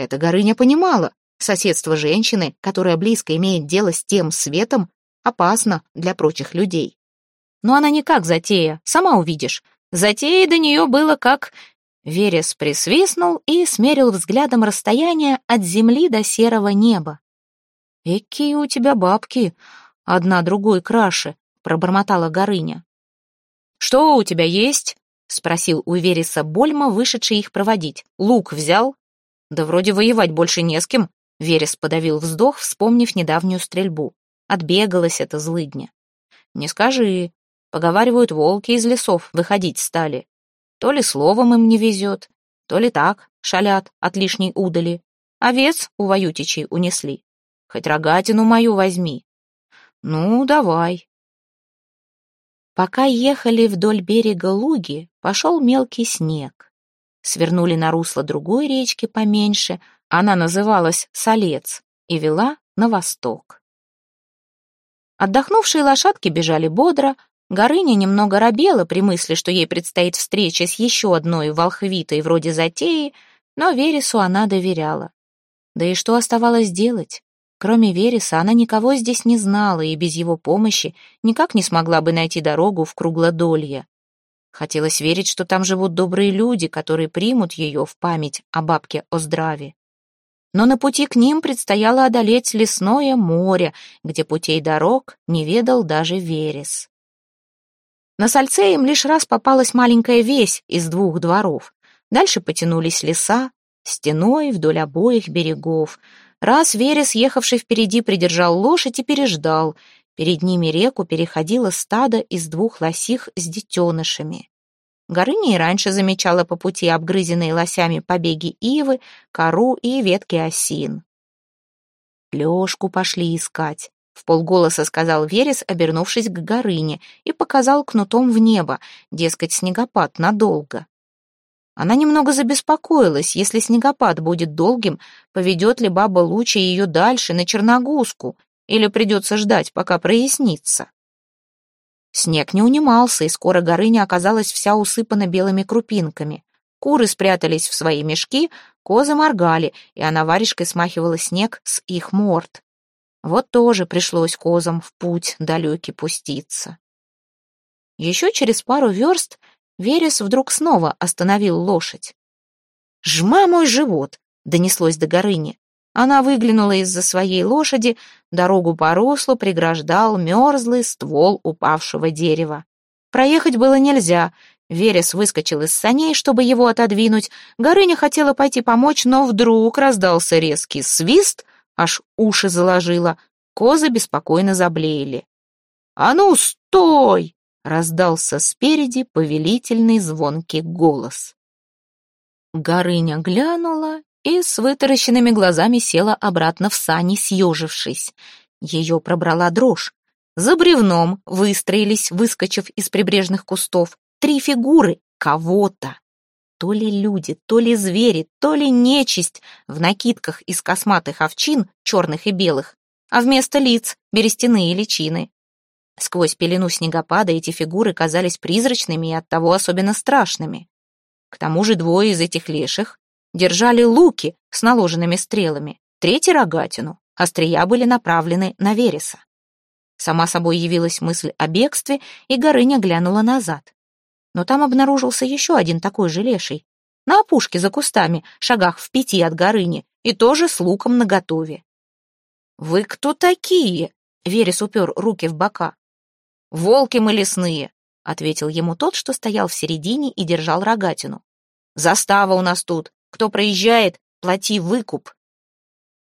Это Горыня понимала. Соседство женщины, которая близко имеет дело с тем светом, опасно для прочих людей. Но она не как затея, сама увидишь. Затеей до нее было как... Верес присвистнул и смерил взглядом расстояние от земли до серого неба. «Экие у тебя бабки, одна другой краше», — пробормотала Горыня. «Что у тебя есть?» — спросил у Вереса Больма, вышедший их проводить. «Лук взял?» «Да вроде воевать больше не с кем», — Верес подавил вздох, вспомнив недавнюю стрельбу. Отбегалась эта злыдня. «Не скажи. Поговаривают, волки из лесов выходить стали. То ли словом им не везет, то ли так, шалят от лишней удали. Овец у воютичей унесли. Хоть рогатину мою возьми. Ну, давай. Пока ехали вдоль берега Луги, пошел мелкий снег. Свернули на русло другой речки поменьше, она называлась Солец и вела на восток. Отдохнувшие лошадки бежали бодро, Горыня немного робела при мысли, что ей предстоит встреча с еще одной волхвитой вроде затеи, но Вересу она доверяла. Да и что оставалось делать? Кроме Вереса, она никого здесь не знала и без его помощи никак не смогла бы найти дорогу в Круглодолье. Хотелось верить, что там живут добрые люди, которые примут ее в память о бабке Оздраве. Но на пути к ним предстояло одолеть лесное море, где путей дорог не ведал даже Верес. На Сальце им лишь раз попалась маленькая весь из двух дворов. Дальше потянулись леса, стеной вдоль обоих берегов. Раз Верес, ехавший впереди, придержал лошадь и переждал. Перед ними реку переходило стадо из двух лосих с детенышами. Горыня и раньше замечала по пути обгрызенные лосями побеги ивы, кору и ветки осин. Лёшку пошли искать. В полголоса сказал Верес, обернувшись к Горыне, и показал кнутом в небо, дескать, снегопад надолго. Она немного забеспокоилась, если снегопад будет долгим, поведет ли баба Луча ее дальше, на Черногузку, или придется ждать, пока прояснится. Снег не унимался, и скоро Горыня оказалась вся усыпана белыми крупинками. Куры спрятались в свои мешки, козы моргали, и она варежкой смахивала снег с их морд. Вот тоже пришлось козам в путь далекий пуститься. Еще через пару верст Верес вдруг снова остановил лошадь. «Жма мой живот!» — донеслось до Горыни. Она выглянула из-за своей лошади, дорогу по руслу преграждал мерзлый ствол упавшего дерева. Проехать было нельзя. Верес выскочил из саней, чтобы его отодвинуть. Горыня хотела пойти помочь, но вдруг раздался резкий свист, аж уши заложило, козы беспокойно заблеяли. «А ну, стой!» — раздался спереди повелительный звонкий голос. Горыня глянула и с вытаращенными глазами села обратно в сани, съежившись. Ее пробрала дрожь. За бревном выстроились, выскочив из прибрежных кустов, три фигуры кого-то. То ли люди, то ли звери, то ли нечисть в накидках из косматых овчин, черных и белых, а вместо лиц — берестяные личины. Сквозь пелену снегопада эти фигуры казались призрачными и оттого особенно страшными. К тому же двое из этих леших держали луки с наложенными стрелами, третий — рогатину, острия были направлены на Вереса. Сама собой явилась мысль о бегстве, и Горыня глянула назад но там обнаружился еще один такой же леший. На опушке за кустами, шагах в пяти от горыни, и тоже с луком наготове. «Вы кто такие?» — Верес упер руки в бока. «Волки мы лесные», — ответил ему тот, что стоял в середине и держал рогатину. «Застава у нас тут. Кто проезжает, плати выкуп».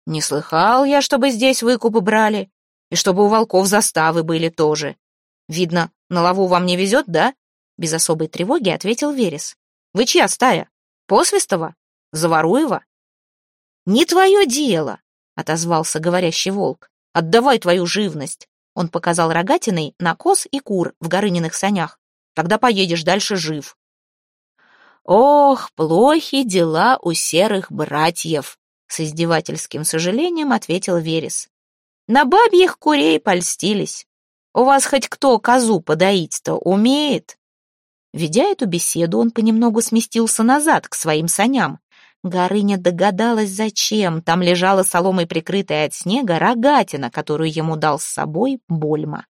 «Не слыхал я, чтобы здесь выкупы брали, и чтобы у волков заставы были тоже. Видно, на лаву вам не везет, да?» Без особой тревоги ответил Верес. «Вы чья стая? Посвистова? Заваруева?» «Не твое дело!» — отозвался говорящий волк. «Отдавай твою живность!» Он показал рогатиной на коз и кур в Горыниных санях. «Тогда поедешь дальше жив». «Ох, плохи дела у серых братьев!» С издевательским сожалением ответил Верес. «На бабьих курей польстились. У вас хоть кто козу подоить-то умеет?» Ведя эту беседу, он понемногу сместился назад, к своим саням. Горыня догадалась, зачем. Там лежала соломой прикрытая от снега рогатина, которую ему дал с собой Больма.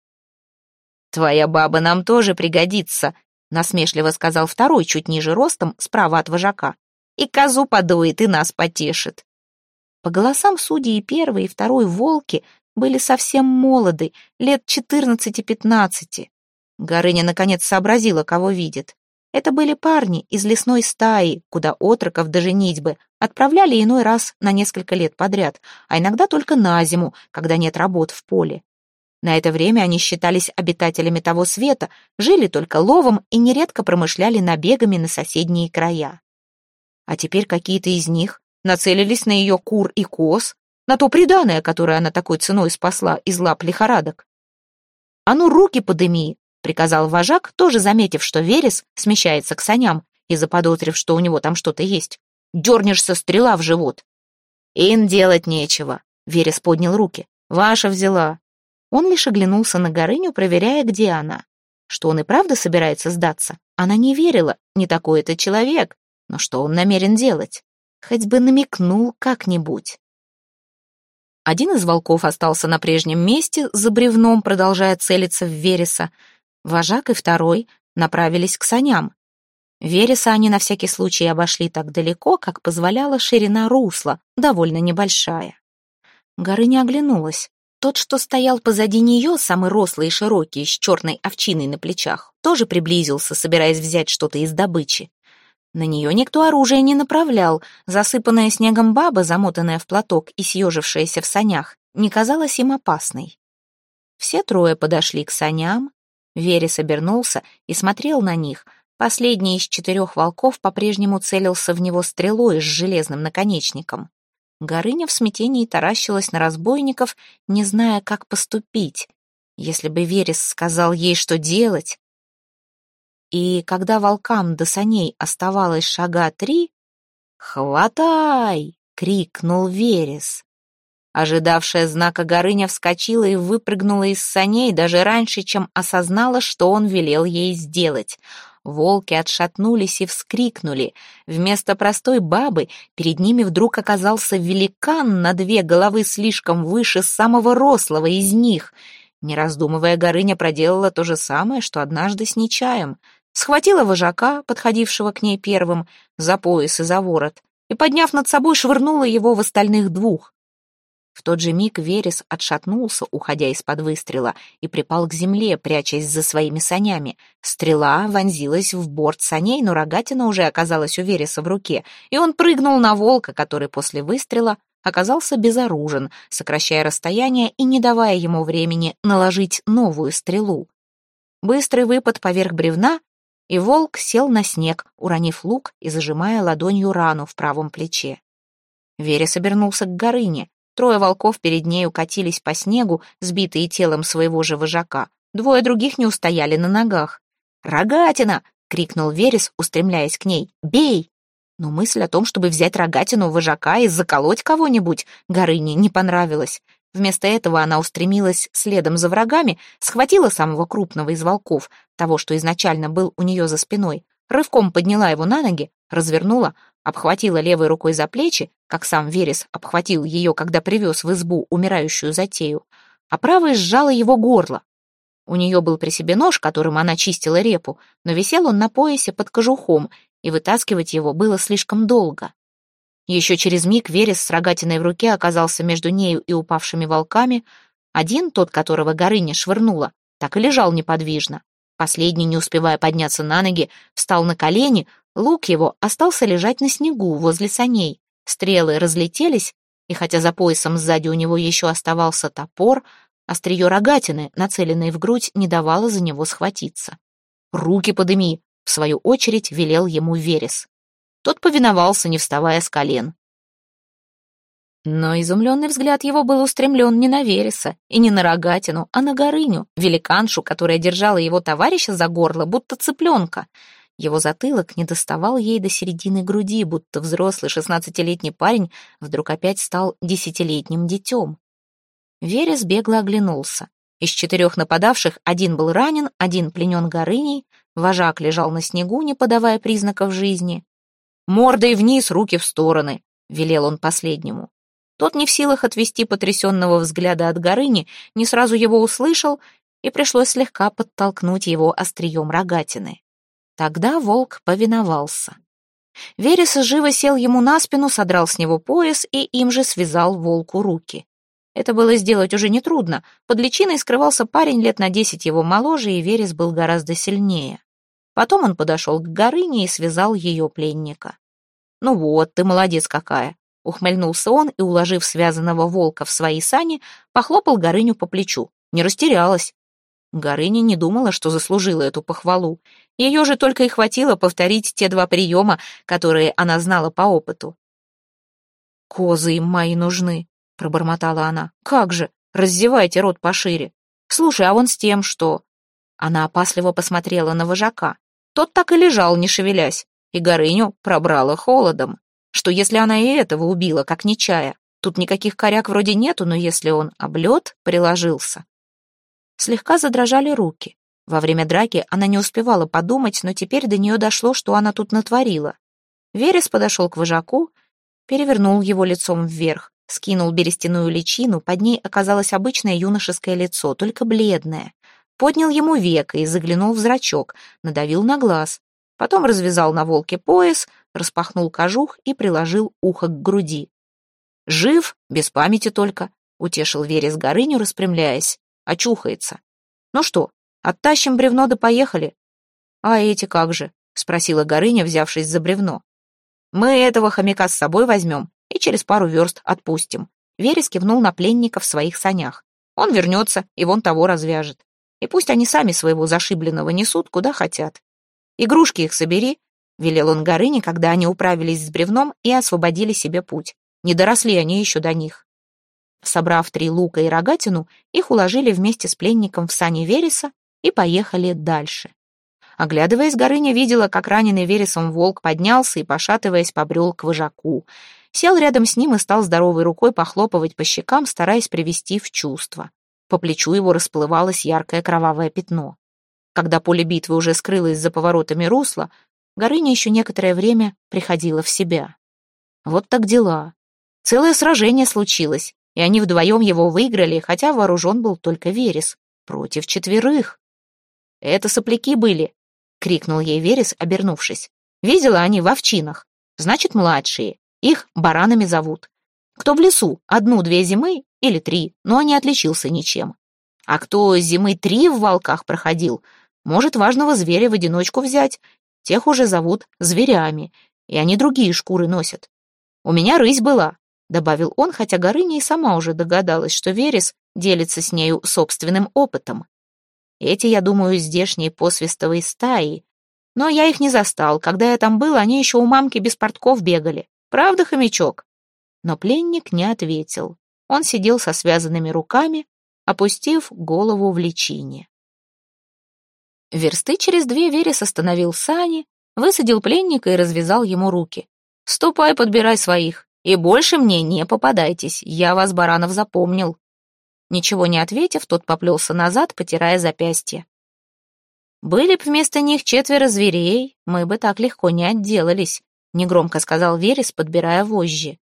«Твоя баба нам тоже пригодится», — насмешливо сказал второй, чуть ниже ростом, справа от вожака. «И козу подует, и нас потешит». По голосам судьи и первый, и второй волки были совсем молоды, лет четырнадцати-пятнадцати. Горыня наконец сообразила, кого видит. Это были парни из лесной стаи, куда отроков до женитьбы отправляли иной раз на несколько лет подряд, а иногда только на зиму, когда нет работ в поле. На это время они считались обитателями того света, жили только ловом и нередко промышляли набегами на соседние края. А теперь какие-то из них нацелились на ее кур и коз, на то преданное, которое она такой ценой спасла из лап лихорадок. «А ну, руки подыми!» — приказал вожак, тоже заметив, что Верес смещается к саням и заподозрив, что у него там что-то есть. «Дернешься, стрела в живот!» «Ин делать нечего!» — Верес поднял руки. «Ваша взяла!» Он лишь оглянулся на Горыню, проверяя, где она. Что он и правда собирается сдаться? Она не верила, не такой это человек. Но что он намерен делать? Хоть бы намекнул как-нибудь. Один из волков остался на прежнем месте, за бревном, продолжая целиться в Вереса. Вожак и второй направились к саням. Вереса они на всякий случай обошли так далеко, как позволяла ширина русла, довольно небольшая. Горыня оглянулась. Тот, что стоял позади нее, самый рослый и широкий, с черной овчиной на плечах, тоже приблизился, собираясь взять что-то из добычи. На нее никто оружие не направлял, засыпанная снегом баба, замотанная в платок и съежившаяся в санях, не казалась им опасной. Все трое подошли к саням, Верес обернулся и смотрел на них. Последний из четырех волков по-прежнему целился в него стрелой с железным наконечником. Горыня в смятении таращилась на разбойников, не зная, как поступить. Если бы Верес сказал ей, что делать. И когда волкам до саней оставалось шага три, «Хватай!» — крикнул Верес. Ожидавшая знака Горыня вскочила и выпрыгнула из саней даже раньше, чем осознала, что он велел ей сделать. Волки отшатнулись и вскрикнули. Вместо простой бабы перед ними вдруг оказался великан на две головы слишком выше самого рослого из них. Не раздумывая, Горыня проделала то же самое, что однажды с Нечаем. Схватила вожака, подходившего к ней первым, за пояс и за ворот, и, подняв над собой, швырнула его в остальных двух. В тот же миг Верес отшатнулся, уходя из-под выстрела, и припал к земле, прячась за своими санями. Стрела вонзилась в борт саней, но рогатина уже оказалась у Вереса в руке, и он прыгнул на волка, который после выстрела оказался безоружен, сокращая расстояние и не давая ему времени наложить новую стрелу. Быстрый выпад поверх бревна, и волк сел на снег, уронив лук и зажимая ладонью рану в правом плече. Верес обернулся к Горыне. Трое волков перед ней укатились по снегу, сбитые телом своего же вожака. Двое других не устояли на ногах. «Рогатина!» — крикнул Верес, устремляясь к ней. «Бей!» Но мысль о том, чтобы взять рогатину вожака и заколоть кого-нибудь, Горыне не понравилась. Вместо этого она устремилась следом за врагами, схватила самого крупного из волков, того, что изначально был у нее за спиной, рывком подняла его на ноги, развернула, обхватила левой рукой за плечи, как сам Верес обхватил ее, когда привез в избу умирающую затею, а правой сжала его горло. У нее был при себе нож, которым она чистила репу, но висел он на поясе под кожухом, и вытаскивать его было слишком долго. Еще через миг Верес с рогатиной в руке оказался между нею и упавшими волками. Один, тот, которого Горыня швырнула, так и лежал неподвижно. Последний, не успевая подняться на ноги, встал на колени, Лук его остался лежать на снегу возле саней. Стрелы разлетелись, и хотя за поясом сзади у него еще оставался топор, острие рогатины, нацеленное в грудь, не давало за него схватиться. «Руки подыми!» — в свою очередь велел ему Верес. Тот повиновался, не вставая с колен. Но изумленный взгляд его был устремлен не на Вереса и не на рогатину, а на Горыню, великаншу, которая держала его товарища за горло, будто цыпленка — его затылок не доставал ей до середины груди, будто взрослый шестнадцатилетний парень вдруг опять стал десятилетним детем. Верес бегло оглянулся. Из четырех нападавших один был ранен, один пленен горыней, вожак лежал на снегу, не подавая признаков жизни. Мордой вниз, руки в стороны», — велел он последнему. Тот не в силах отвести потрясенного взгляда от Горыни, не сразу его услышал, и пришлось слегка подтолкнуть его острием рогатины. Тогда волк повиновался. Верес живо сел ему на спину, содрал с него пояс и им же связал волку руки. Это было сделать уже нетрудно. Под личиной скрывался парень лет на десять его моложе, и Верес был гораздо сильнее. Потом он подошел к Горыне и связал ее пленника. «Ну вот, ты молодец какая!» Ухмыльнулся он и, уложив связанного волка в свои сани, похлопал Горыню по плечу. Не растерялась. Горыня не думала, что заслужила эту похвалу. Ее же только и хватило повторить те два приема, которые она знала по опыту. «Козы им мои нужны», — пробормотала она. «Как же! Раздевайте рот пошире! Слушай, а вон с тем, что...» Она опасливо посмотрела на вожака. Тот так и лежал, не шевелясь, и Горыню пробрала холодом. Что если она и этого убила, как нечая? Тут никаких коряк вроде нету, но если он облет приложился, Слегка задрожали руки. Во время драки она не успевала подумать, но теперь до нее дошло, что она тут натворила. Верес подошел к вожаку, перевернул его лицом вверх, скинул берестяную личину, под ней оказалось обычное юношеское лицо, только бледное. Поднял ему веко и заглянул в зрачок, надавил на глаз. Потом развязал на волке пояс, распахнул кожух и приложил ухо к груди. «Жив, без памяти только», — утешил Верес Горыню, распрямляясь очухается. Ну что, оттащим бревно да поехали. А эти как же? Спросила Горыня, взявшись за бревно. Мы этого хомяка с собой возьмем и через пару верст отпустим. Верес кивнул на пленника в своих санях. Он вернется и вон того развяжет. И пусть они сами своего зашибленного несут, куда хотят. Игрушки их собери, — велел он Горыне, когда они управились с бревном и освободили себе путь. Не доросли они еще до них. Собрав три лука и рогатину, их уложили вместе с пленником в сани Вереса и поехали дальше. Оглядываясь, Горыня видела, как раненый Вересом волк поднялся и, пошатываясь, побрел к вожаку. Сел рядом с ним и стал здоровой рукой похлопывать по щекам, стараясь привести в чувство. По плечу его расплывалось яркое кровавое пятно. Когда поле битвы уже скрылось за поворотами русла, Горыня еще некоторое время приходила в себя. Вот так дела. Целое сражение случилось, и они вдвоем его выиграли, хотя вооружен был только Верес. Против четверых. «Это сопляки были!» — крикнул ей Верес, обернувшись. «Видела они в овчинах. Значит, младшие. Их баранами зовут. Кто в лесу, одну-две зимы или три, но не отличился ничем. А кто зимы три в волках проходил, может важного зверя в одиночку взять. Тех уже зовут зверями, и они другие шкуры носят. У меня рысь была, — добавил он, хотя Горыня и сама уже догадалась, что Верес делится с нею собственным опытом. Эти, я думаю, здешние посвистовые стаи. Но я их не застал. Когда я там был, они еще у мамки без портков бегали. Правда, хомячок?» Но пленник не ответил. Он сидел со связанными руками, опустив голову в личине. Версты через две Верес остановил сани, высадил пленника и развязал ему руки. «Ступай, подбирай своих. И больше мне не попадайтесь, я вас, Баранов, запомнил». Ничего не ответив, тот поплелся назад, потирая запястье. «Были б вместо них четверо зверей, мы бы так легко не отделались», — негромко сказал Верес, подбирая вожжи.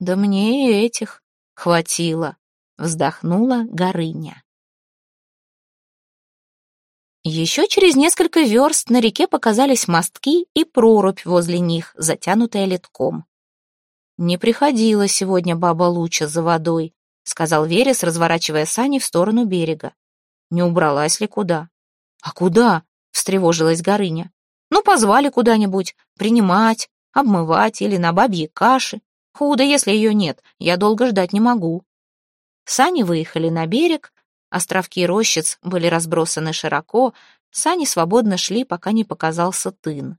«Да мне и этих хватило», — вздохнула Горыня. Еще через несколько верст на реке показались мостки и прорубь возле них, затянутая литком. «Не приходила сегодня баба Луча за водой», — сказал Верес, разворачивая сани в сторону берега. «Не убралась ли куда?» «А куда?» — встревожилась Горыня. «Ну, позвали куда-нибудь, принимать, обмывать или на бабьи каши. Худо, если ее нет, я долго ждать не могу». Сани выехали на берег, островки рощиц были разбросаны широко, сани свободно шли, пока не показался тын.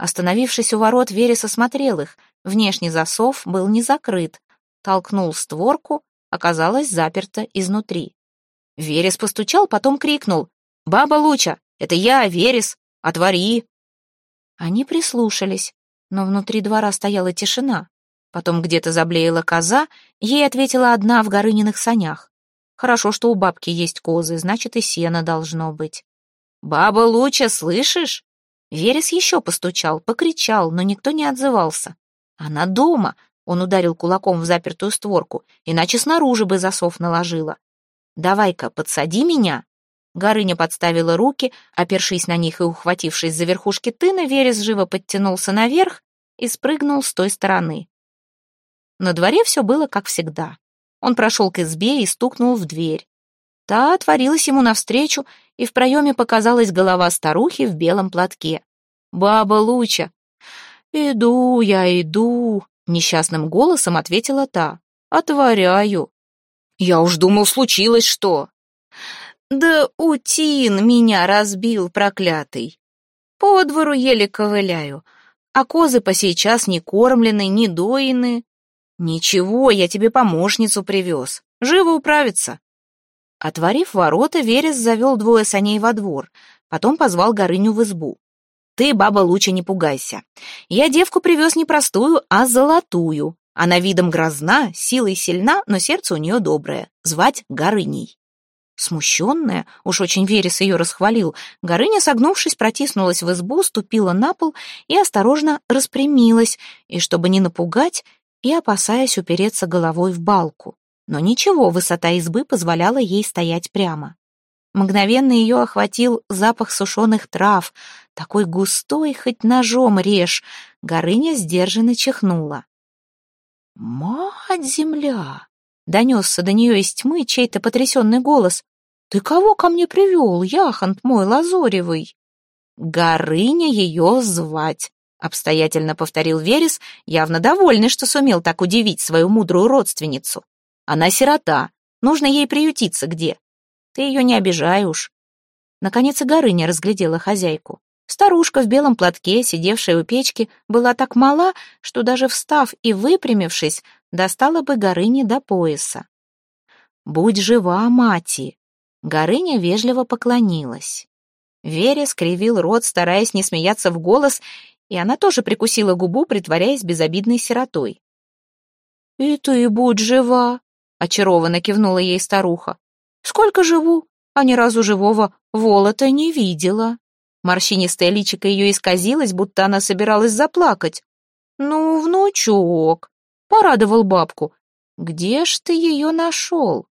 Остановившись у ворот, Верес осмотрел их. Внешний засов был не закрыт. Толкнул створку, оказалось заперто изнутри. Верес постучал, потом крикнул. «Баба Луча, это я, Верес! Отвори!» Они прислушались, но внутри двора стояла тишина. Потом где-то заблеяла коза, ей ответила одна в Горыниных санях. Хорошо, что у бабки есть козы, значит, и сено должно быть. «Баба Луча, слышишь?» Верес еще постучал, покричал, но никто не отзывался. Она дома, он ударил кулаком в запертую створку, иначе снаружи бы засов наложила. «Давай-ка, подсади меня!» Горыня подставила руки, опершись на них и ухватившись за верхушки тына, Верес живо подтянулся наверх и спрыгнул с той стороны. На дворе все было как всегда. Он прошел к избе и стукнул в дверь. Та отворилась ему навстречу, и в проеме показалась голова старухи в белом платке. «Баба Луча!» «Иду я, иду!» — несчастным голосом ответила та. «Отворяю!» «Я уж думал, случилось что!» «Да утин меня разбил, проклятый! По двору еле ковыляю, а козы по сейчас не кормлены, не доины. Ничего, я тебе помощницу привез, живо управиться!» Отворив ворота, Верес завел двое саней во двор, потом позвал Горыню в избу. «Ты, баба, лучше не пугайся. Я девку привез не простую, а золотую. Она видом грозна, силой сильна, но сердце у нее доброе. Звать Горыней». Смущенная, уж очень Верес ее расхвалил, Горыня, согнувшись, протиснулась в избу, ступила на пол и осторожно распрямилась, и, чтобы не напугать, и опасаясь упереться головой в балку но ничего, высота избы позволяла ей стоять прямо. Мгновенно ее охватил запах сушеных трав, такой густой, хоть ножом режь. Горыня сдержанно чихнула. «Мать-земля!» — донесся до нее из тьмы чей-то потрясенный голос. «Ты кого ко мне привел, яхонт мой лазоревый?» «Горыня ее звать», — обстоятельно повторил Верес, явно довольный, что сумел так удивить свою мудрую родственницу. Она сирота, нужно ей приютиться где. Ты ее не обижай уж. Наконец и Горыня разглядела хозяйку. Старушка в белом платке, сидевшая у печки, была так мала, что даже встав и выпрямившись, достала бы Горыне до пояса. «Будь жива, мати!» Горыня вежливо поклонилась. Веря скривил рот, стараясь не смеяться в голос, и она тоже прикусила губу, притворяясь безобидной сиротой. «И ты будь жива!» очарованно кивнула ей старуха. Сколько живу, а ни разу живого волота не видела. Морщинистое личико ее исказилось, будто она собиралась заплакать. «Ну, внучок», — порадовал бабку. «Где ж ты ее нашел?»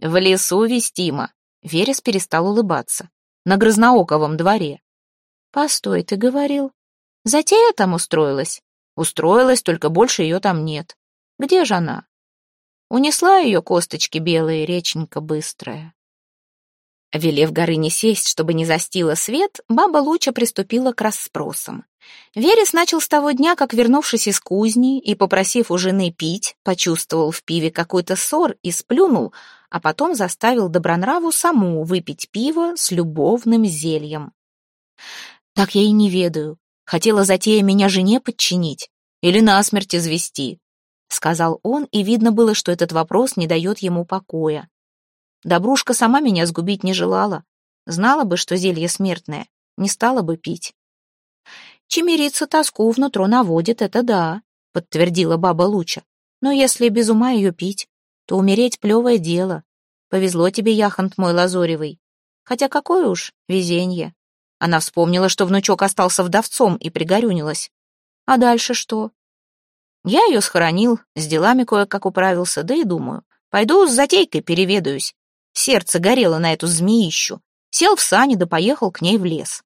«В лесу вестима», — Верес перестал улыбаться. «На Грызнооковом дворе». «Постой, ты говорил. Затея там устроилась?» «Устроилась, только больше ее там нет. Где же она?» Унесла ее косточки белые, реченька быстрая. Велев горы не сесть, чтобы не застила свет, баба Луча приступила к расспросам. Верес начал с того дня, как, вернувшись из кузни и попросив у жены пить, почувствовал в пиве какой-то ссор и сплюнул, а потом заставил Добронраву саму выпить пиво с любовным зельем. «Так я и не ведаю. Хотела затея меня жене подчинить или насмерть извести. — сказал он, и видно было, что этот вопрос не дает ему покоя. Добрушка сама меня сгубить не желала. Знала бы, что зелье смертное, не стала бы пить. «Чемерица тоску внутрь наводит, это да», — подтвердила баба Луча. «Но если без ума ее пить, то умереть плевое дело. Повезло тебе, яхонт мой лазоревый. Хотя какое уж везенье». Она вспомнила, что внучок остался вдовцом и пригорюнилась. «А дальше что? Я ее схоронил, с делами кое-как управился, да и думаю, пойду с затейкой переведаюсь. Сердце горело на эту змеищу. Сел в сани да поехал к ней в лес.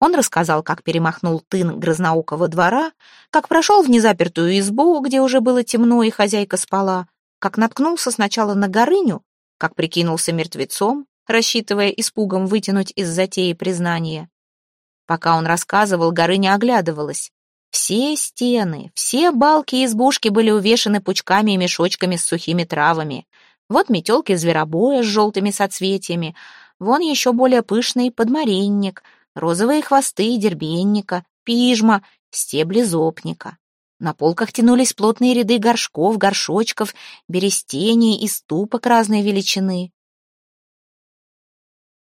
Он рассказал, как перемахнул тын грозноукого двора, как прошел в незапертую избу, где уже было темно и хозяйка спала, как наткнулся сначала на горыню, как прикинулся мертвецом, рассчитывая испугом вытянуть из затеи признание. Пока он рассказывал, Горыня оглядывалась. Все стены, все балки избушки были увешаны пучками и мешочками с сухими травами. Вот метелки зверобоя с желтыми соцветиями, вон еще более пышный подмаренник, розовые хвосты дербенника, пижма, стебли зопника. На полках тянулись плотные ряды горшков, горшочков, берестений и ступок разной величины.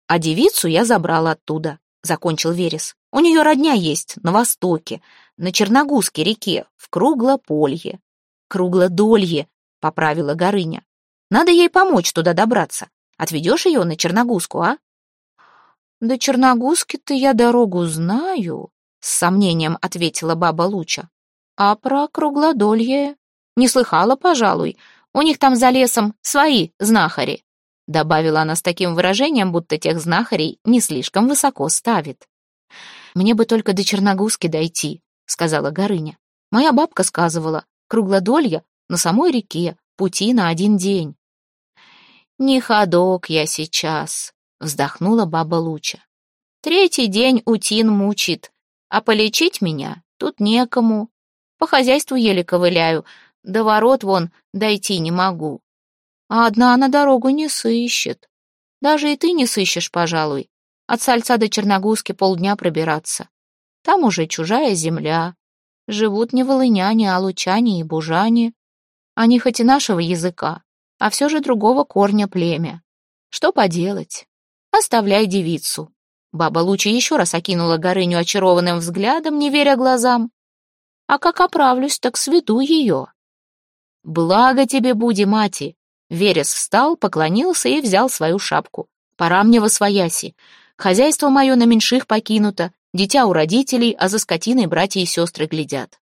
А девицу я забрал оттуда, — закончил Верес. «У нее родня есть на востоке, на Черногузской реке, в Круглополье». «Круглодолье», — поправила Горыня. «Надо ей помочь туда добраться. Отведешь ее на Черногузку, а?» «До Черногузки-то я дорогу знаю», — с сомнением ответила баба Луча. «А про круглодолье не слыхала, пожалуй. У них там за лесом свои знахари», — добавила она с таким выражением, будто тех знахарей не слишком высоко ставит. «Мне бы только до Черногузки дойти», — сказала Горыня. «Моя бабка сказывала, круглодолье на самой реке, пути на один день». «Не ходок я сейчас», — вздохнула баба Луча. «Третий день утин мучит, а полечить меня тут некому. По хозяйству еле ковыляю, до ворот вон дойти не могу. А одна она дорогу не сыщет. Даже и ты не сыщешь, пожалуй. От Сальца до Черногузки полдня пробираться. Там уже чужая земля. Живут не волыняне, а лучане и бужане. Они хоть и нашего языка, а все же другого корня племя. Что поделать? Оставляй девицу. Баба Луча еще раз окинула Горыню очарованным взглядом, не веря глазам. А как оправлюсь, так сведу ее. Благо тебе, буди, мати. Верес встал, поклонился и взял свою шапку. Пора мне во свояси. Хозяйство мое на меньших покинуто, дитя у родителей, а за скотиной братья и сестры глядят.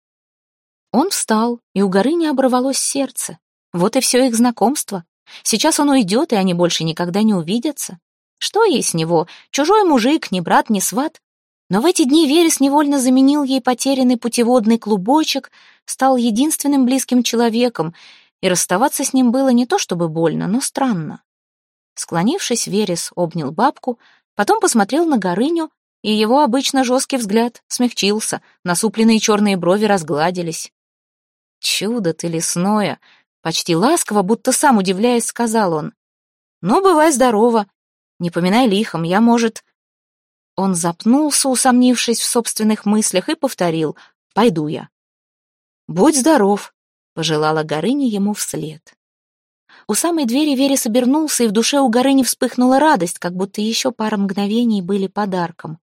Он встал, и у Горыни оборвалось сердце. Вот и все их знакомство. Сейчас он уйдет, и они больше никогда не увидятся. Что ей с него? Чужой мужик, ни брат, ни сват. Но в эти дни Верес невольно заменил ей потерянный путеводный клубочек, стал единственным близким человеком, и расставаться с ним было не то чтобы больно, но странно. Склонившись, Верес обнял бабку, потом посмотрел на Горыню, и его обычно жесткий взгляд смягчился, насупленные черные брови разгладились. «Чудо ты лесное!» Почти ласково, будто сам удивляясь, сказал он. «Ну, бывай здорова. Не поминай лихом, я, может...» Он запнулся, усомнившись в собственных мыслях, и повторил «Пойду я». «Будь здоров», — пожелала Горыня ему вслед. У самой двери Верес обернулся, и в душе у Горыни вспыхнула радость, как будто еще пара мгновений были подарком.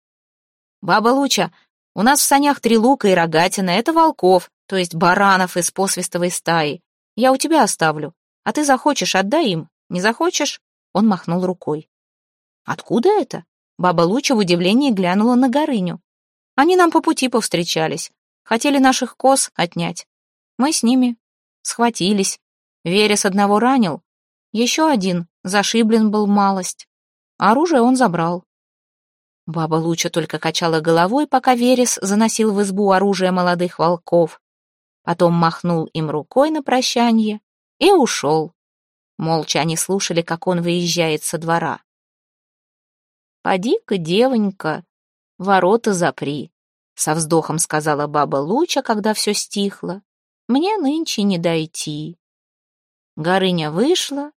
«Баба Луча, у нас в санях три лука и рогатина, это волков, то есть баранов из посвистовой стаи. Я у тебя оставлю. А ты захочешь, отдай им. Не захочешь?» Он махнул рукой. «Откуда это?» Баба Луча в удивлении глянула на Горыню. «Они нам по пути повстречались. Хотели наших коз отнять. Мы с ними схватились. Верес одного ранил. Еще один зашиблен был малость. Оружие он забрал. Баба Луча только качала головой, пока Верес заносил в избу оружие молодых волков потом махнул им рукой на прощание и ушел. Молча они слушали, как он выезжает со двора. «Поди-ка, девонька, ворота запри», — со вздохом сказала баба Луча, когда все стихло. «Мне нынче не дойти». Горыня вышла,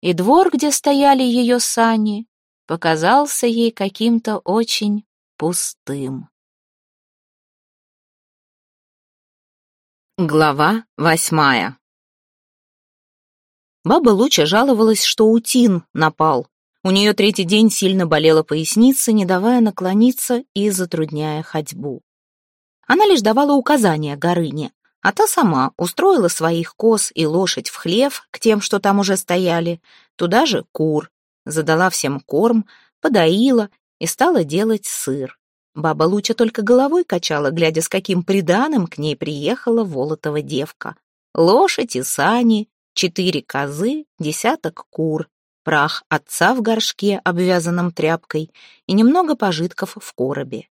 и двор, где стояли ее сани, показался ей каким-то очень пустым. Глава восьмая Баба Луча жаловалась, что утин напал. У нее третий день сильно болела поясница, не давая наклониться и затрудняя ходьбу. Она лишь давала указания Горыне, а та сама устроила своих коз и лошадь в хлев к тем, что там уже стояли, туда же кур, задала всем корм, подоила и стала делать сыр. Баба Луча только головой качала, глядя, с каким приданым к ней приехала Волотова девка. Лошадь и сани, четыре козы, десяток кур, прах отца в горшке, обвязанном тряпкой, и немного пожитков в коробе.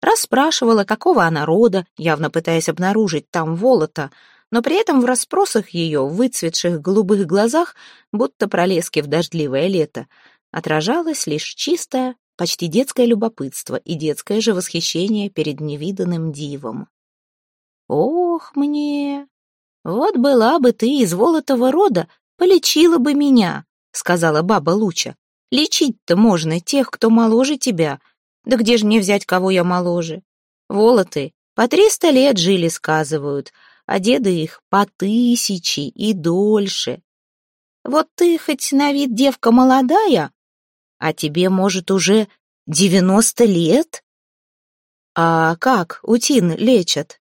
Расспрашивала, какого она рода, явно пытаясь обнаружить там Волота, но при этом в расспросах ее, в выцветших голубых глазах, будто пролески в дождливое лето, отражалась лишь чистая, почти детское любопытство и детское же восхищение перед невиданным дивом. «Ох мне! Вот была бы ты из волотого рода, полечила бы меня», — сказала баба Луча. «Лечить-то можно тех, кто моложе тебя. Да где же мне взять, кого я моложе? Волоты по триста лет жили, сказывают, а деды их по тысячи и дольше. Вот ты хоть на вид девка молодая, а тебе, может, уже девяносто лет? А как утин лечат?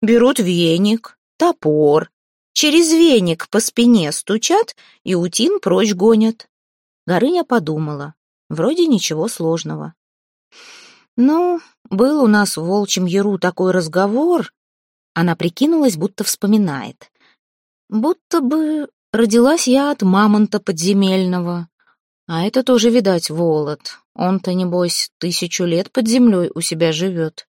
Берут веник, топор, через веник по спине стучат и утин прочь гонят. Горыня подумала, вроде ничего сложного. Ну, был у нас в Волчьем Яру такой разговор. Она прикинулась, будто вспоминает. Будто бы родилась я от мамонта подземельного. А это тоже, видать, Волод. Он-то, небось, тысячу лет под землей у себя живет.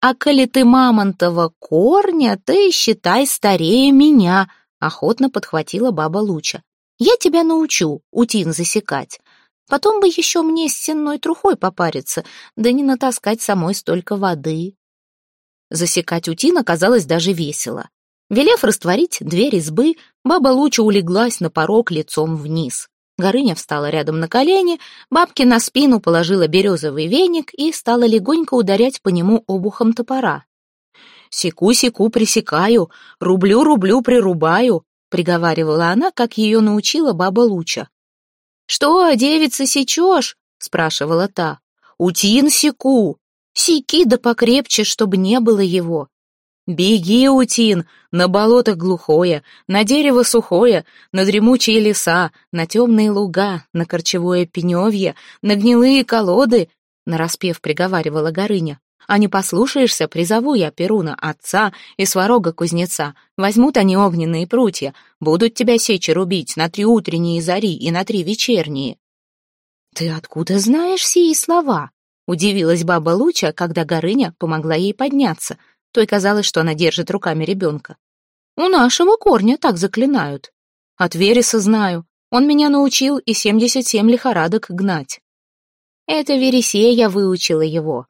А коли ты мамонтова корня, ты, считай, старее меня, охотно подхватила баба Луча. Я тебя научу утин засекать. Потом бы еще мне с сенной трухой попариться, да не натаскать самой столько воды. Засекать утин оказалось даже весело. Велев растворить дверь избы, баба Луча улеглась на порог лицом вниз. Горыня встала рядом на колени, бабке на спину положила березовый веник и стала легонько ударять по нему обухом топора. «Секу-секу пресекаю, рублю-рублю прирубаю», — приговаривала она, как ее научила баба Луча. «Что, девица, сечешь?» — спрашивала та. «Утин секу. Секи да покрепче, чтобы не было его. «Беги, утин, на болото глухое, на дерево сухое, на дремучие леса, на темные луга, на корчевое пеневье, на гнилые колоды», — нараспев приговаривала Горыня. «А не послушаешься, призову я Перуна, отца и сварога кузнеца. Возьмут они огненные прутья, будут тебя сечь и рубить на три утренние зари и на три вечерние». «Ты откуда знаешь сии слова?» — удивилась баба Луча, когда Горыня помогла ей подняться — той казалось, что она держит руками ребенка. «У нашего корня так заклинают. От Вереса знаю. Он меня научил и семьдесят семь лихорадок гнать. Это Вересея выучила его.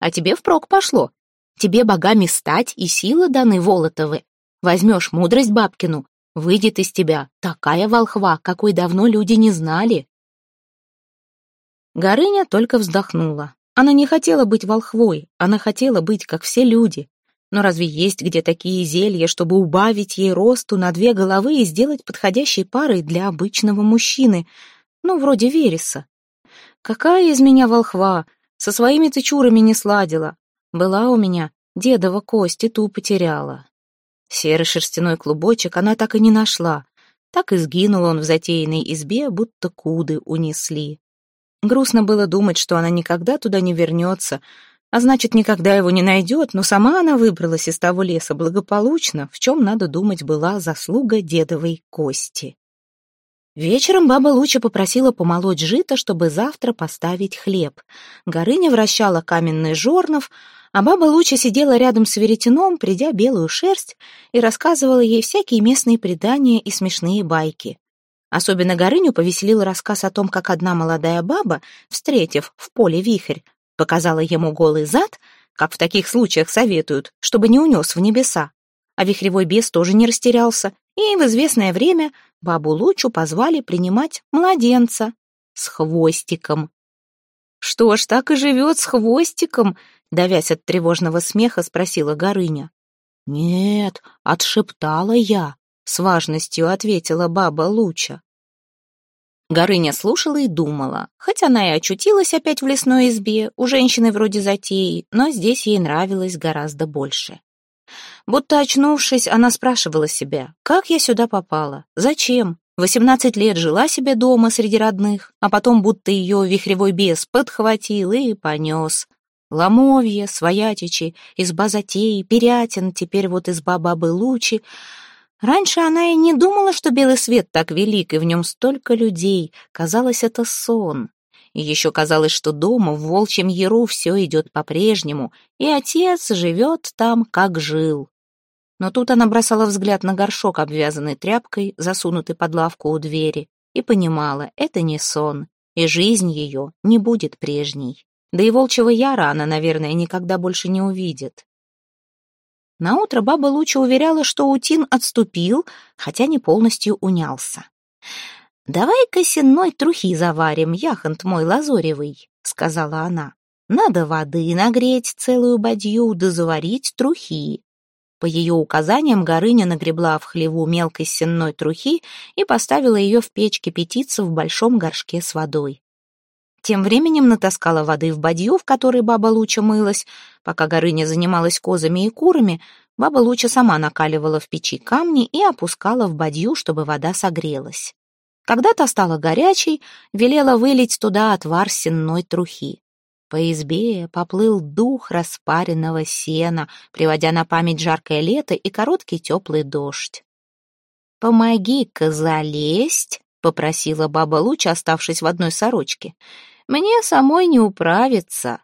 А тебе впрок пошло. Тебе богами стать и силы даны Волотовы. Возьмешь мудрость бабкину, выйдет из тебя такая волхва, какой давно люди не знали. Горыня только вздохнула. Она не хотела быть волхвой, она хотела быть, как все люди, но разве есть где такие зелья, чтобы убавить ей росту на две головы и сделать подходящей парой для обычного мужчины? Ну, вроде Вереса. Какая из меня волхва? Со своими ты чурами не сладила. Была у меня дедова кость, и ту потеряла. Серый шерстяной клубочек она так и не нашла. Так и сгинул он в затеянной избе, будто куды унесли. Грустно было думать, что она никогда туда не вернется, а значит, никогда его не найдет, но сама она выбралась из того леса благополучно, в чем, надо думать, была заслуга дедовой кости. Вечером баба Луча попросила помолоть жито, чтобы завтра поставить хлеб. Горыня вращала каменный жорнов, а баба Луча сидела рядом с веретеном, придя белую шерсть, и рассказывала ей всякие местные предания и смешные байки. Особенно Горыню повеселил рассказ о том, как одна молодая баба, встретив в поле вихрь, Показала ему голый зад, как в таких случаях советуют, чтобы не унес в небеса. А вихревой бес тоже не растерялся, и в известное время бабу Лучу позвали принимать младенца с хвостиком. «Что ж, так и живет с хвостиком?» давясь от тревожного смеха, спросила Горыня. «Нет, отшептала я», — с важностью ответила баба Луча. Горыня слушала и думала. Хоть она и очутилась опять в лесной избе, у женщины вроде затеи, но здесь ей нравилось гораздо больше. Будто очнувшись, она спрашивала себя, как я сюда попала, зачем? Восемнадцать лет жила себе дома среди родных, а потом будто ее вихревой бес подхватил и понес. Ломовье, Своятичи, изба затеи, Перятин, теперь вот изба бабы Лучи — Раньше она и не думала, что белый свет так велик, и в нем столько людей. Казалось, это сон. И еще казалось, что дома, в Волчьем Яру, все идет по-прежнему, и отец живет там, как жил. Но тут она бросала взгляд на горшок, обвязанный тряпкой, засунутый под лавку у двери, и понимала, это не сон, и жизнь ее не будет прежней. Да и Волчьего Яра она, наверное, никогда больше не увидит. Наутро баба Луча уверяла, что Утин отступил, хотя не полностью унялся. «Давай-ка сенной трухи заварим, яхонт мой лазоревый», — сказала она. «Надо воды нагреть целую бадью, да заварить трухи». По ее указаниям Горыня нагребла в хлеву мелкой сенной трухи и поставила ее в печь кипятиться в большом горшке с водой. Тем временем натаскала воды в бадью, в которой баба Луча мылась. Пока Горыня занималась козами и курами, баба Луча сама накаливала в печи камни и опускала в бадью, чтобы вода согрелась. Когда та стала горячей, велела вылить туда отвар сенной трухи. По избе поплыл дух распаренного сена, приводя на память жаркое лето и короткий теплый дождь. «Помоги-ка залезть», — попросила баба Луч, оставшись в одной сорочке. «Мне самой не управиться».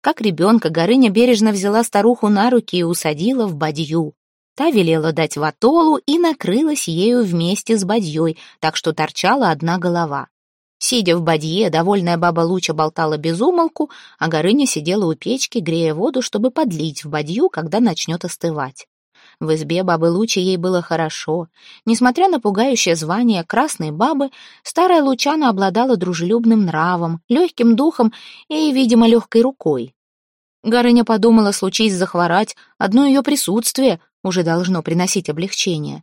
Как ребенка Горыня бережно взяла старуху на руки и усадила в бадью. Та велела дать ватолу и накрылась ею вместе с бадьей, так что торчала одна голова. Сидя в бадье, довольная баба Луча болтала без умолку, а Горыня сидела у печки, грея воду, чтобы подлить в бадью, когда начнет остывать. В избе бабы Лучи ей было хорошо. Несмотря на пугающее звание красной бабы, старая Лучана обладала дружелюбным нравом, легким духом и, видимо, легкой рукой. Горыня подумала, случись захворать, одно ее присутствие уже должно приносить облегчение.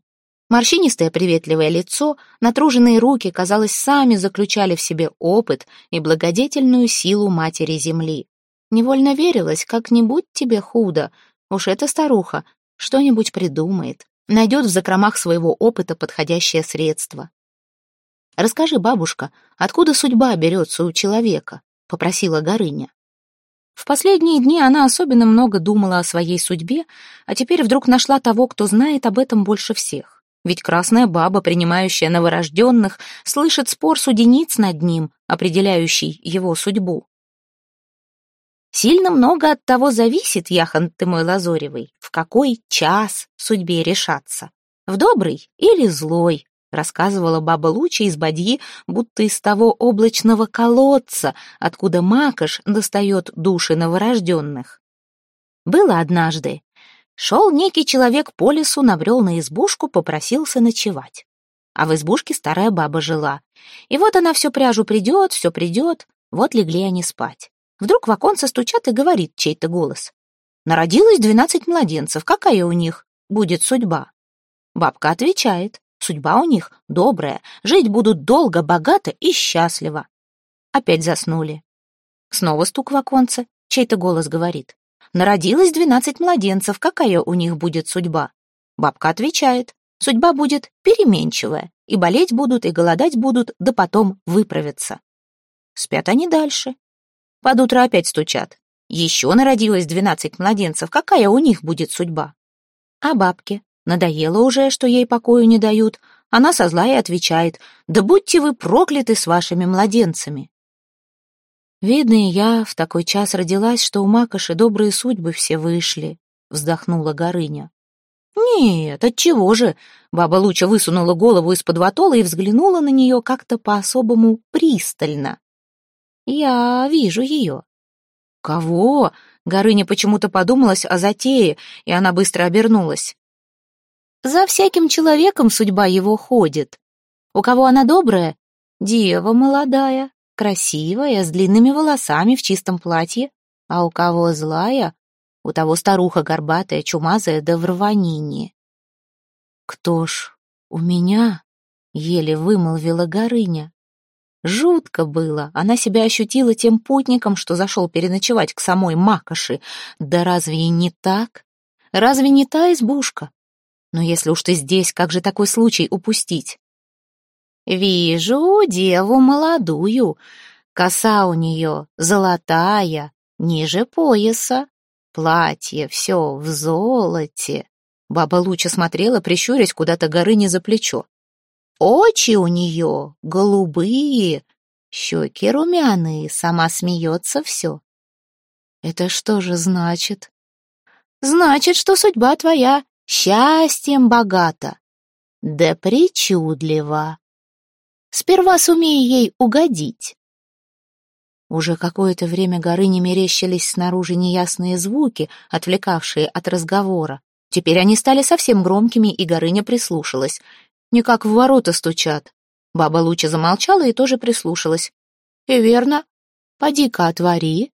Морщинистое приветливое лицо, натруженные руки, казалось, сами заключали в себе опыт и благодетельную силу матери земли. Невольно верилось, как-нибудь тебе худо. Уж эта старуха что-нибудь придумает, найдет в закромах своего опыта подходящее средство. «Расскажи, бабушка, откуда судьба берется у человека?» — попросила Горыня. В последние дни она особенно много думала о своей судьбе, а теперь вдруг нашла того, кто знает об этом больше всех. Ведь красная баба, принимающая новорожденных, слышит спор судениц над ним, определяющий его судьбу. Сильно много от того зависит, Яхан ты мой Лазоревый, в какой час судьбе решаться. В добрый или злой, рассказывала баба Луча из бадьи, будто из того облачного колодца, откуда макаш достает души новорожденных. Было однажды, Шел некий человек по лесу, набрел на избушку, попросился ночевать. А в избушке старая баба жила. И вот она все пряжу придет, все придет. Вот легли они спать. Вдруг в оконце стучат и говорит чей-то голос. Народилось двенадцать младенцев, какая у них будет судьба? Бабка отвечает, судьба у них добрая, жить будут долго, богато и счастливо. Опять заснули. Снова стук в оконце, чей-то голос говорит. Народилось двенадцать младенцев, какая у них будет судьба? Бабка отвечает, судьба будет переменчивая, и болеть будут, и голодать будут, да потом выправятся. Спят они дальше. Под утро опять стучат. Еще народилось двенадцать младенцев, какая у них будет судьба? А бабке? Надоело уже, что ей покою не дают. Она со зла и отвечает, да будьте вы прокляты с вашими младенцами. Видно, и я в такой час родилась, что у Макоши добрые судьбы все вышли, вздохнула Горыня. Нет, отчего же? Баба Луча высунула голову из-под ватола и взглянула на нее как-то по-особому пристально. Я вижу ее. Кого? Горыня почему-то подумалась о затее, и она быстро обернулась. За всяким человеком судьба его ходит. У кого она добрая? Дева молодая, красивая, с длинными волосами в чистом платье, а у кого злая, у того старуха горбатая, чумазая, да в рванине. «Кто ж у меня?» — еле вымолвила Горыня. Жутко было, она себя ощутила тем путником, что зашел переночевать к самой Макоши. Да разве и не так? Разве не та избушка? Но если уж ты здесь, как же такой случай упустить? «Вижу деву молодую. Коса у нее золотая, ниже пояса. Платье все в золоте». Баба Луча смотрела, прищурясь куда-то горыни за плечо. «Очи у нее голубые, щеки румяные, сама смеется все». «Это что же значит?» «Значит, что судьба твоя счастьем богата, да причудлива. Сперва сумею ей угодить. Уже какое-то время горы не мерещились снаружи неясные звуки, отвлекавшие от разговора. Теперь они стали совсем громкими, и Горыня прислушалась. Не как в ворота стучат. Баба Луча замолчала и тоже прислушалась. «И верно. Поди-ка отвори».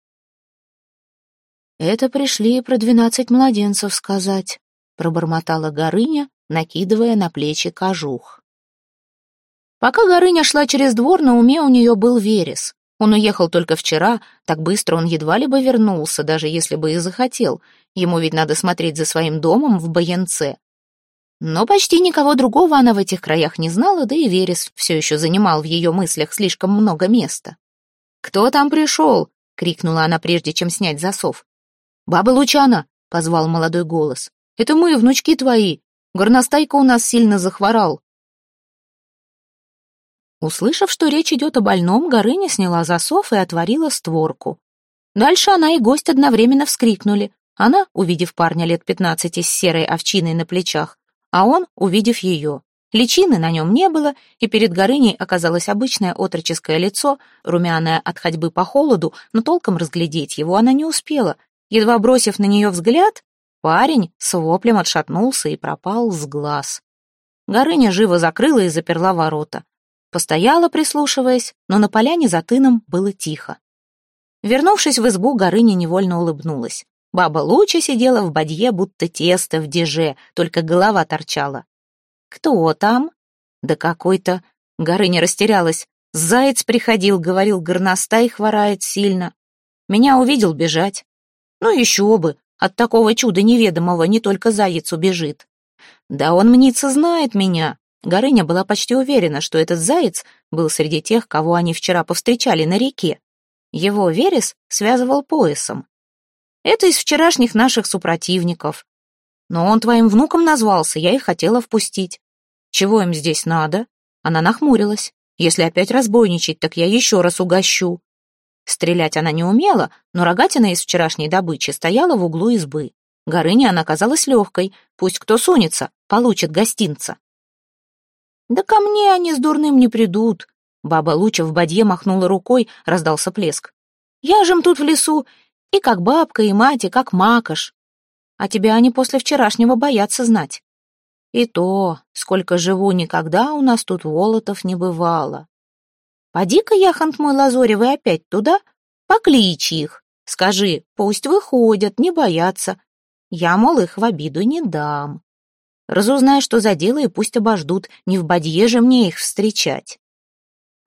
«Это пришли про двенадцать младенцев сказать», — пробормотала Горыня, накидывая на плечи кожух. Пока Горыня шла через двор, на уме у нее был Верес. Он уехал только вчера, так быстро он едва ли бы вернулся, даже если бы и захотел. Ему ведь надо смотреть за своим домом в Баянце. Но почти никого другого она в этих краях не знала, да и Верес все еще занимал в ее мыслях слишком много места. «Кто там пришел?» — крикнула она, прежде чем снять засов. «Баба Лучана!» — позвал молодой голос. «Это мы, внучки твои. Горностайка у нас сильно захворал». Услышав, что речь идет о больном, Горыня сняла засов и отворила створку. Дальше она и гость одновременно вскрикнули. Она, увидев парня лет пятнадцати с серой овчиной на плечах, а он, увидев ее. Личины на нем не было, и перед Горыней оказалось обычное отроческое лицо, румяное от ходьбы по холоду, но толком разглядеть его она не успела. Едва бросив на нее взгляд, парень с воплем отшатнулся и пропал с глаз. Горыня живо закрыла и заперла ворота. Постояла, прислушиваясь, но на поляне за тыном было тихо. Вернувшись в избу, Горыня невольно улыбнулась. Баба Луча сидела в бадье, будто тесто в деже, только голова торчала. «Кто там?» «Да какой-то...» Горыня растерялась. «Заяц приходил, говорил, горностай хворает сильно. Меня увидел бежать. Ну еще бы, от такого чуда неведомого не только заяц убежит. Да он мнится знает меня». Горыня была почти уверена, что этот заяц был среди тех, кого они вчера повстречали на реке. Его верес связывал поясом. Это из вчерашних наших супротивников. Но он твоим внуком назвался, я и хотела впустить. Чего им здесь надо? Она нахмурилась. Если опять разбойничать, так я еще раз угощу. Стрелять она не умела, но рогатина из вчерашней добычи стояла в углу избы. Горыня она казалась легкой. Пусть кто сунется, получит гостинца. «Да ко мне они с дурным не придут», Баба Луча в бадье махнула рукой, раздался плеск. «Я же им тут в лесу, и как бабка, и мать, и как макаш. А тебя они после вчерашнего боятся знать. И то, сколько живу, никогда у нас тут волотов не бывало. Поди-ка, яхонт мой лазоревый, опять туда, покличь их. Скажи, пусть выходят, не боятся. Я, мол, их в обиду не дам. Разузнай, что за дело, и пусть обождут, не в бадье же мне их встречать.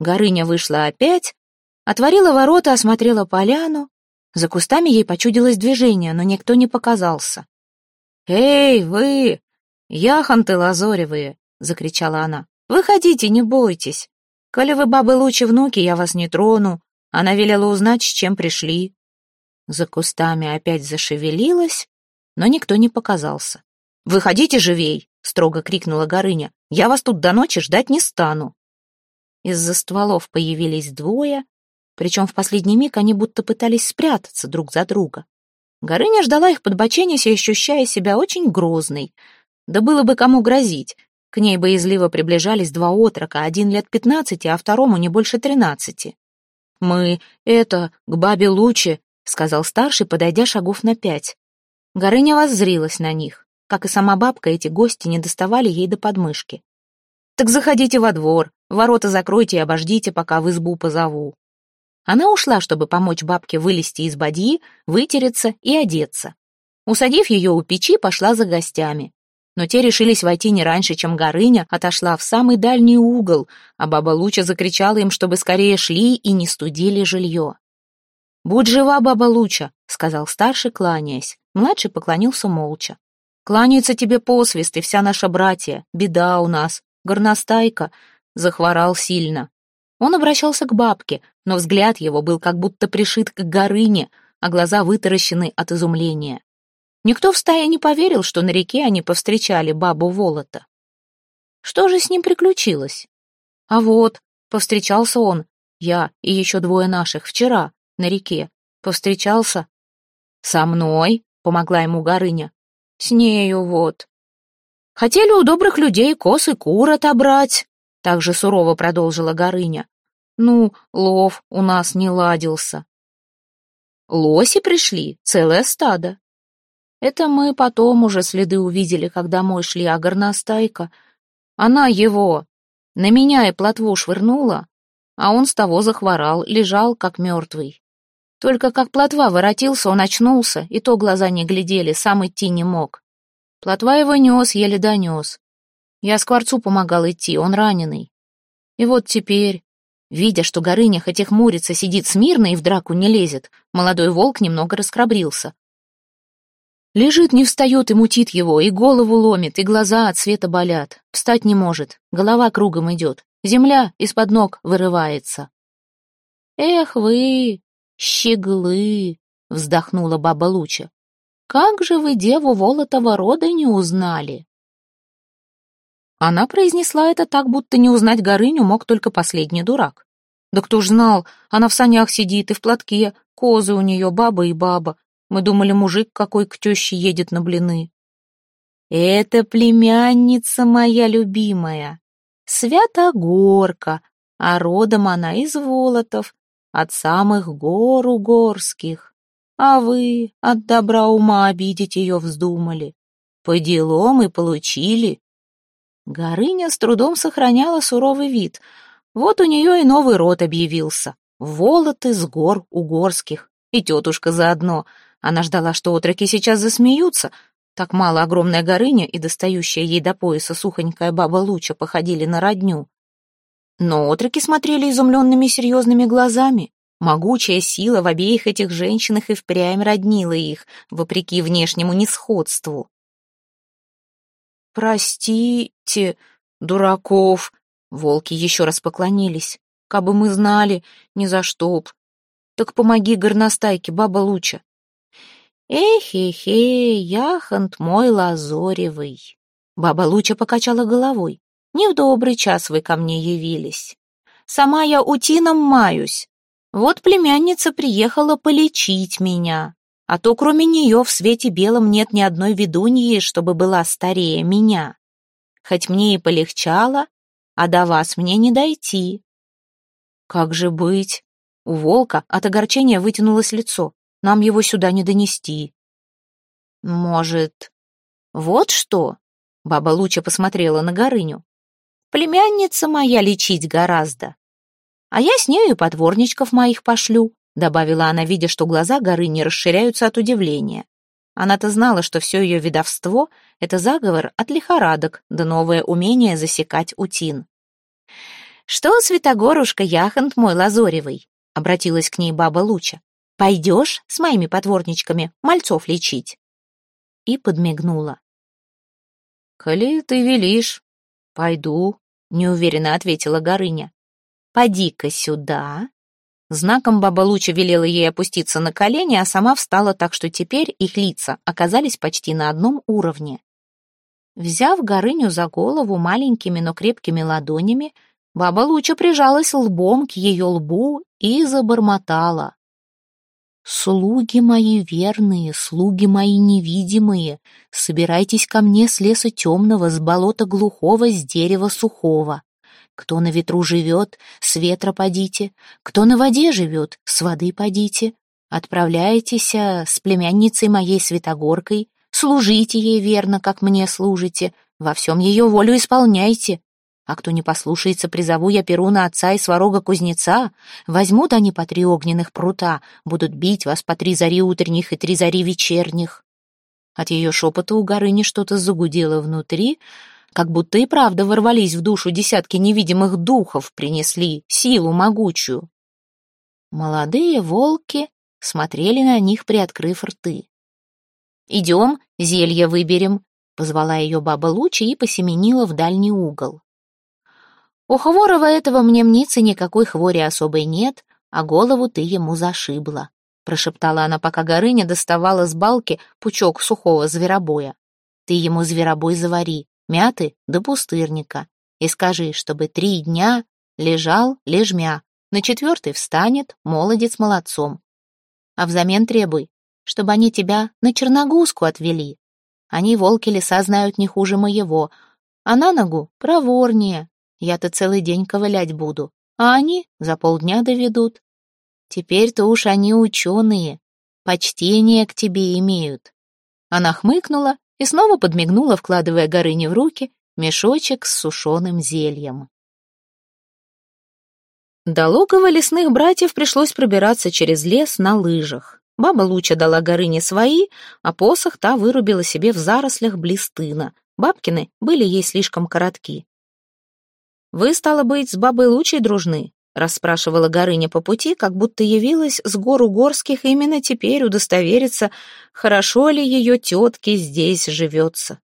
Горыня вышла опять, отворила ворота, осмотрела поляну, за кустами ей почудилось движение, но никто не показался. «Эй, вы! Яхонты лазоревые!» — закричала она. «Выходите, не бойтесь. Коли вы, бабы лучи внуки, я вас не трону. Она велела узнать, с чем пришли». За кустами опять зашевелилась, но никто не показался. «Выходите живей!» — строго крикнула Горыня. «Я вас тут до ночи ждать не стану». Из-за стволов появились двое, причем в последний миг они будто пытались спрятаться друг за друга. Горыня ждала их подбоченясь ощущая себя очень грозной. Да было бы кому грозить. К ней боязливо приближались два отрока, один лет пятнадцати, а второму не больше тринадцати. «Мы, это, к бабе Луче», — сказал старший, подойдя шагов на пять. Горыня воззрилась на них. Как и сама бабка, эти гости не доставали ей до подмышки. «Так заходите во двор, ворота закройте и обождите, пока в избу позову». Она ушла, чтобы помочь бабке вылезти из бадьи, вытереться и одеться. Усадив ее у печи, пошла за гостями. Но те решились войти не раньше, чем Горыня отошла в самый дальний угол, а баба Луча закричала им, чтобы скорее шли и не студили жилье. «Будь жива, баба Луча», — сказал старший, кланяясь. Младший поклонился молча. «Кланяется тебе посвист и вся наша братья. Беда у нас. Горностайка. Захворал сильно. Он обращался к бабке, но взгляд его был как будто пришит к горыне, а глаза вытаращены от изумления. Никто в стае не поверил, что на реке они повстречали бабу Волота. Что же с ним приключилось? А вот, повстречался он, я и еще двое наших, вчера, на реке. Повстречался. Со мной, помогла ему Горыня. С нею вот. Хотели у добрых людей косы кур отобрать, также сурово продолжила Горыня. Ну, лов у нас не ладился. Лоси пришли, целое стадо. Это мы потом уже следы увидели, когда мы шли, а горностайка... Она его на меня и плотву швырнула, а он с того захворал, лежал как мертвый. Только как плотва воротился, он очнулся, и то глаза не глядели, сам идти не мог. Плотва его нес, еле донес. Я скворцу помогал идти, он раненый. И вот теперь, видя, что Горыня хоть и хмурится, сидит смирно и в драку не лезет, молодой волк немного раскрабрился. Лежит, не встает и мутит его, и голову ломит, и глаза от света болят. Встать не может, голова кругом идет, земля из-под ног вырывается. «Эх вы!» «Щеглы!» — вздохнула баба Луча. «Как же вы деву Волотова рода не узнали?» Она произнесла это так, будто не узнать Горыню мог только последний дурак. Да кто ж знал, она в санях сидит и в платке, козы у нее баба и баба. Мы думали, мужик какой к теще едет на блины. Это племянница моя любимая, Святогорка, а родом она из Волотов, от самых гор угорских. А вы от добра ума обидеть ее вздумали. По делам и получили. Горыня с трудом сохраняла суровый вид. Вот у нее и новый род объявился. Волоты с гор угорских. И тетушка заодно. Она ждала, что отроки сейчас засмеются. Так мало огромная горыня и достающая ей до пояса сухонькая баба Луча походили на родню. Но отроки смотрели изумленными серьезными глазами. Могучая сила в обеих этих женщинах и впрямь роднила их, вопреки внешнему несходству. «Простите, дураков!» Волки еще раз поклонились. «Кабы мы знали, ни за что б. Так помоги горностайке, баба Луча». «Эхе-хе, яхонт мой лазоревый!» Баба Луча покачала головой. «Не в добрый час вы ко мне явились. Сама я утином маюсь. Вот племянница приехала полечить меня. А то кроме нее в свете белом нет ни одной ведуньи, чтобы была старее меня. Хоть мне и полегчало, а до вас мне не дойти. Как же быть? У волка от огорчения вытянулось лицо. Нам его сюда не донести. Может, вот что? Баба Луча посмотрела на Горыню. Племянница моя лечить гораздо. А я с нею подворничков моих пошлю добавила она, видя, что глаза горы не расширяются от удивления. Она-то знала, что все ее видовство — это заговор от лихорадок, да новое умение засекать утин. «Что, Святогорушка, яхонт мой лазоревый?» — обратилась к ней баба Луча. «Пойдешь с моими потворничками мальцов лечить?» И подмигнула. «Коли ты велишь, пойду», — неуверенно ответила Горыня. «Поди-ка сюда», Знаком баба Луча велела ей опуститься на колени, а сама встала так, что теперь их лица оказались почти на одном уровне. Взяв Горыню за голову маленькими, но крепкими ладонями, баба Луча прижалась лбом к ее лбу и забормотала. «Слуги мои верные, слуги мои невидимые, собирайтесь ко мне с леса темного, с болота глухого, с дерева сухого. Кто на ветру живет, с ветра подите, кто на воде живет, с воды подите. Отправляйтесь а, с племянницей моей Святогоркой, служите ей верно, как мне служите, во всем ее волю исполняйте. А кто не послушается, призову я Перуна отца и сварога кузнеца. Возьмут они по три огненных прута, будут бить вас по три зари утренних и три зари вечерних. От ее шепота у Горыни что-то загудело внутри, как будто и правда ворвались в душу десятки невидимых духов, принесли силу могучую. Молодые волки смотрели на них, приоткрыв рты. «Идем, зелье выберем», — позвала ее баба Луча и посеменила в дальний угол. «У Хворова этого мне мнится никакой хвори особой нет, а голову ты ему зашибла», — прошептала она, пока Горыня доставала с балки пучок сухого зверобоя. «Ты ему зверобой завари, мяты до пустырника, и скажи, чтобы три дня лежал лежмя, на четвертый встанет молодец молодцом. А взамен требуй, чтобы они тебя на Черногузку отвели. Они волки леса знают не хуже моего, а на ногу проворнее. Я-то целый день ковылять буду, а они за полдня доведут. Теперь-то уж они ученые, почтение к тебе имеют. Она хмыкнула и снова подмигнула, вкладывая Горыне в руки мешочек с сушеным зельем. До логова лесных братьев пришлось пробираться через лес на лыжах. Баба Луча дала Горыне свои, а посох та вырубила себе в зарослях блистына. Бабкины были ей слишком коротки. «Вы, стало быть, с бабой Лучей дружны?» Расспрашивала Горыня по пути, как будто явилась с гор Угорских именно теперь удостовериться, хорошо ли ее тетке здесь живется.